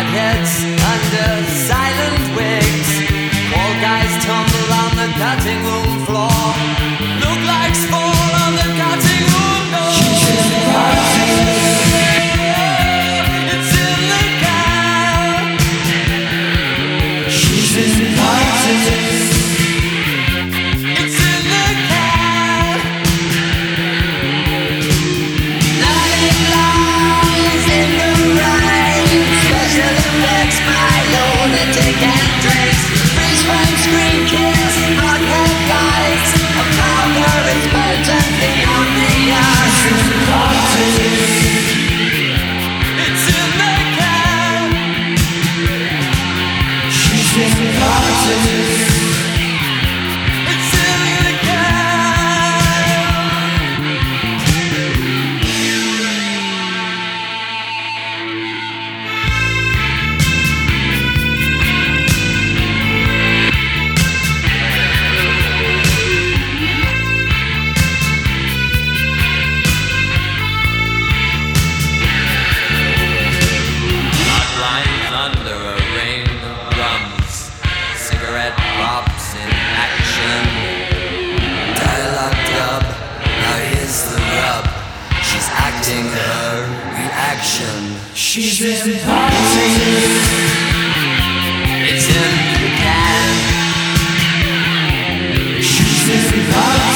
hardheads under silent wigs. All guys tumble on the cutting room floor. Look like sports. her reaction. She's. It's in the can. She's been fighting.